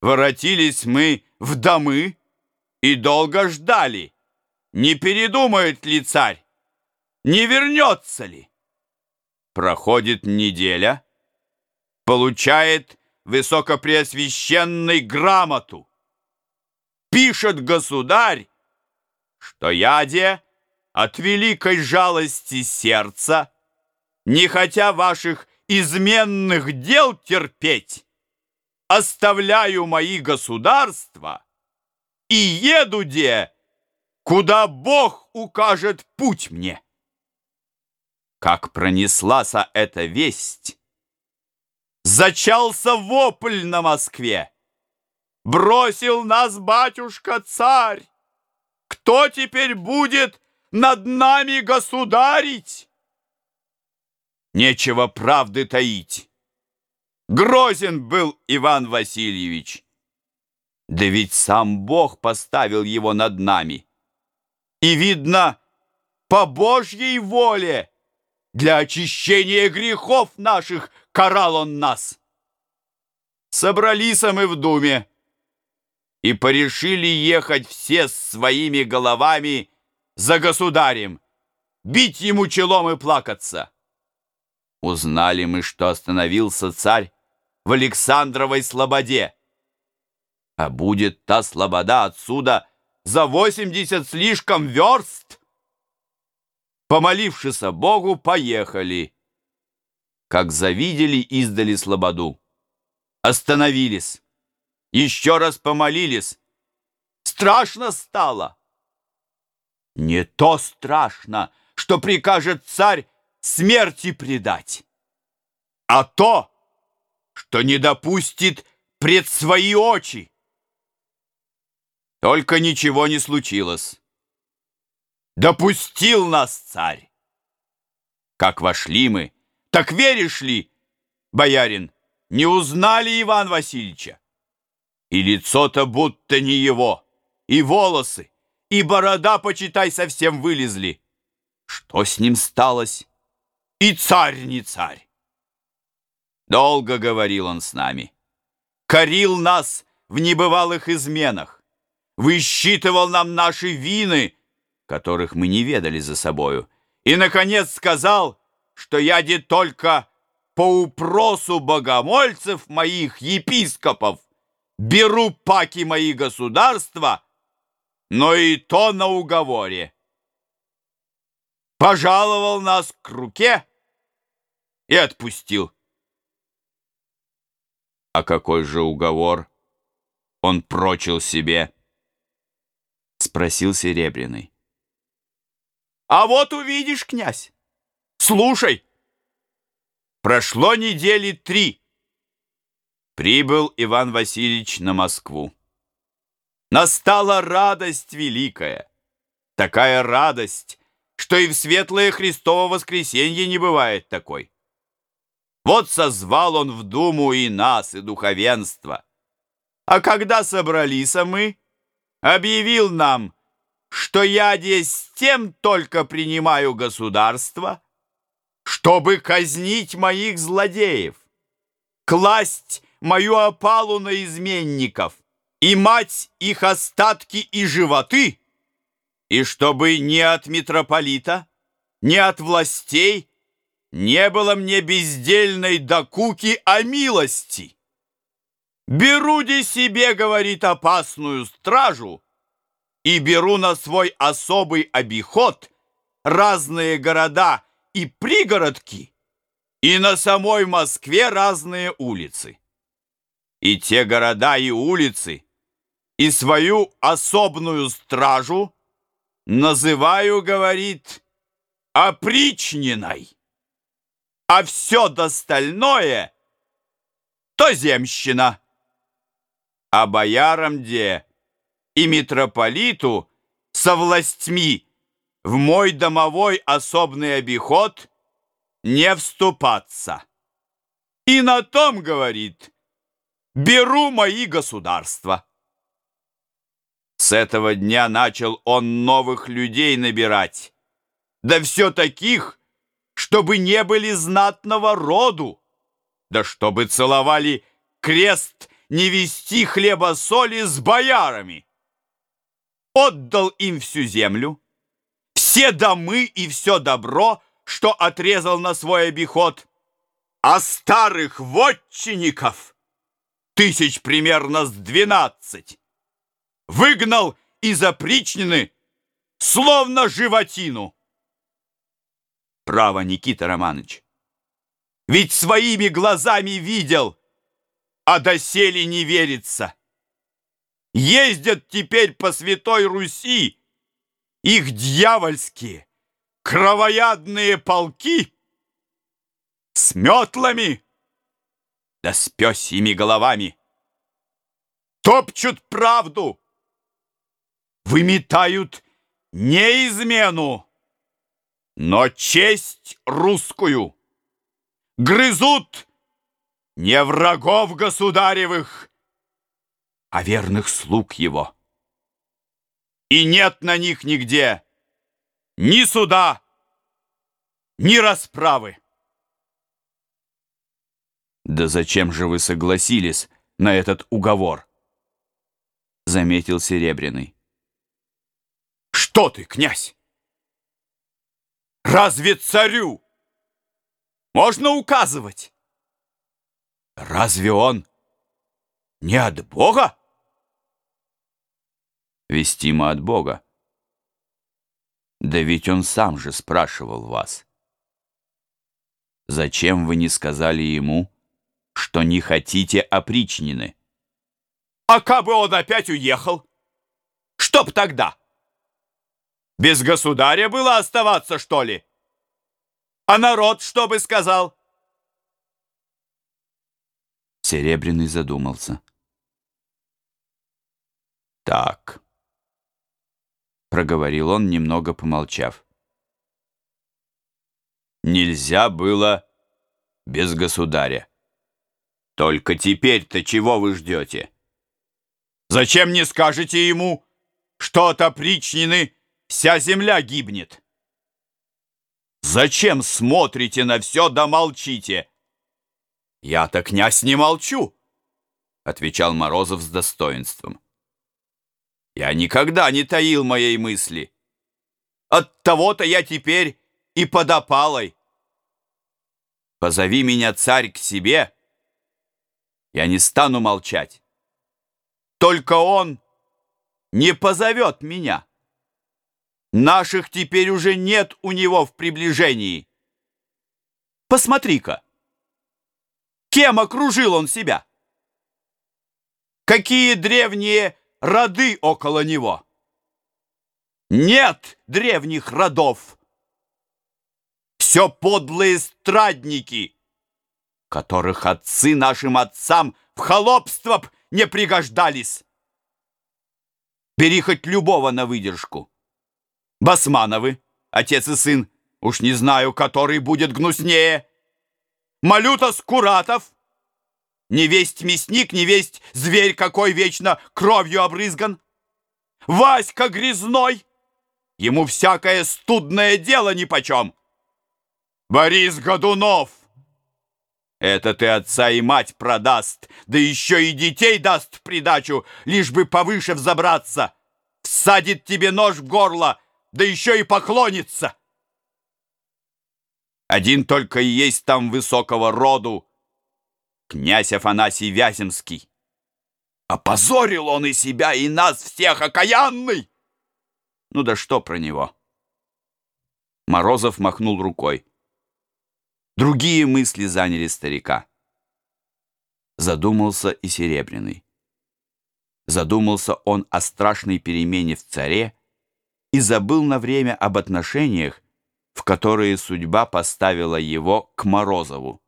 Воротились мы в домы и долго ждали, не передумает ли царь, не вернется ли. Проходит неделя, получает высокопреосвященный грамоту. Пишет государь, что яде от великой жалости сердца, не хотя ваших изменных дел терпеть, оставляю мои государства и еду де, куда Бог укажет путь мне. Как пронеслась эта весть, зачался вопль на Москве. Бросил нас батюшка-царь. Кто теперь будет над нами государить? Нечего правды таить. Грозен был Иван Васильевич. Да ведь сам Бог поставил его над нами. И видно, по Божьей воле для очищения грехов наших карал он нас. Собрались мы в думе и порешили ехать все с своими головами за государем, бить ему челом и плакаться. Узнали мы, что остановился царь в Александровой слободе. А будет та слобода отсюда за восемьдесят слишком верст. Помолившись Богу, поехали. Как завидели издали слободу. Остановились. Еще раз помолились. Страшно стало. Не то страшно, что прикажет царь смерти предать, а то, что не допустит пред свои очи. Только ничего не случилось. Допустил нас царь. Как вошли мы, так веришь ли, боярин, не узнали Иван Васильевича? И лицо-то будто не его, и волосы, и борода, почитай, совсем вылезли. Что с ним сталось? И царь не царь. Долго говорил он с нами. Корил нас в небывалых изменах. Высчитывал нам наши вины, которых мы не ведали за собою. И, наконец, сказал, что я де только по упросу богомольцев моих, епископов, беру паки мои государства, но и то на уговоре. Пожаловал нас к руке и отпустил. А какой же уговор он прочил себе? Спросил Серебряный. А вот увидишь, князь. Слушай. Прошло недели три. Прибыл Иван Васильевич на Москву. Настала радость великая. Такая радость, что и в светлое Христово воскресенье не бывает такой. Вот созвал он в думу и нас, и духовенство. А когда собрались мы, объявил нам, что я здесь тем только принимаю государство, чтобы казнить моих злодеев, класть мою опалу на изменников и мать их остатки и животы, и чтобы ни от митрополита, ни от властей не было мне бездельной докуки о милости. Беру де себе, говорит, опасную стражу, и беру на свой особый обиход разные города и пригородки, и на самой Москве разные улицы. И те города и улицы, и свою особную стражу называю, говорит, опричниной, а все достальное то земщина. А боярам где и митрополиту со властьми в мой домовой особный обиход не вступаться. И на том, говорит, беру мои государства. С этого дня начал он новых людей набирать, да все таких, чтобы не были знатного роду, да чтобы целовали крест не вести хлеба-соли с боярами. Отдал им всю землю, все домы и все добро, что отрезал на свой обиход, а старых вотчинников, тысяч примерно с двенадцать, выгнал из опричнины, словно животину. Право, Никита Романович, ведь своими глазами видел, а доселе не верится. Ездят теперь по Святой Руси их дьявольские, кровоядные полки с метлами да с пёсьими головами. Топчут правду, выметают не измену, но честь русскую. Грызут не врагов государевых, а верных слуг его. И нет на них нигде ни суда, ни расправы. Да зачем же вы согласились на этот уговор? Заметил Серебряный. Что ты, князь? Разве царю можно указывать? Разве он не от Бога? Вестимо от Бога. Да ведь он сам же спрашивал вас. Зачем вы не сказали ему, что не хотите опричнины? А как бы он опять уехал? Чтоб тогда? Без государя было оставаться, что ли? А народ что бы сказал? Серебряный задумался. Так, проговорил он, немного помолчав. Нельзя было без государя. Только теперь-то чего вы ждете? Зачем не скажете ему, что от опричнины вся земля гибнет? Зачем смотрите на все да молчите? Я-то, князь, не молчу, отвечал Морозов с достоинством. Я никогда не таил моей мысли. От того-то я теперь и под опалой. Позови меня, царь, к себе. Я не стану молчать. Только он не позовет меня. Наших теперь уже нет у него в приближении. Посмотри-ка, кем окружил он себя? Какие древние роды около него? Нет древних родов. Все подлые страдники, которых отцы нашим отцам в холопство б не пригождались. Бери хоть любого на выдержку. Басмановы, отец и сын, уж не знаю, который будет гнуснее. Малюта Скуратов, не весть мясник, не весть зверь какой вечно кровью обрызган. Васька Грязной, ему всякое студное дело нипочем. Борис Годунов, это ты отца и мать продаст, да еще и детей даст в придачу, лишь бы повыше взобраться. Всадит тебе нож в горло, да еще и поклонится. Один только и есть там высокого роду, князь Афанасий Вяземский. Опозорил он и себя, и нас всех, окаянный! Ну да что про него? Морозов махнул рукой. Другие мысли заняли старика. Задумался и Серебряный. Задумался он о страшной перемене в царе, и забыл на время об отношениях, в которые судьба поставила его к Морозову.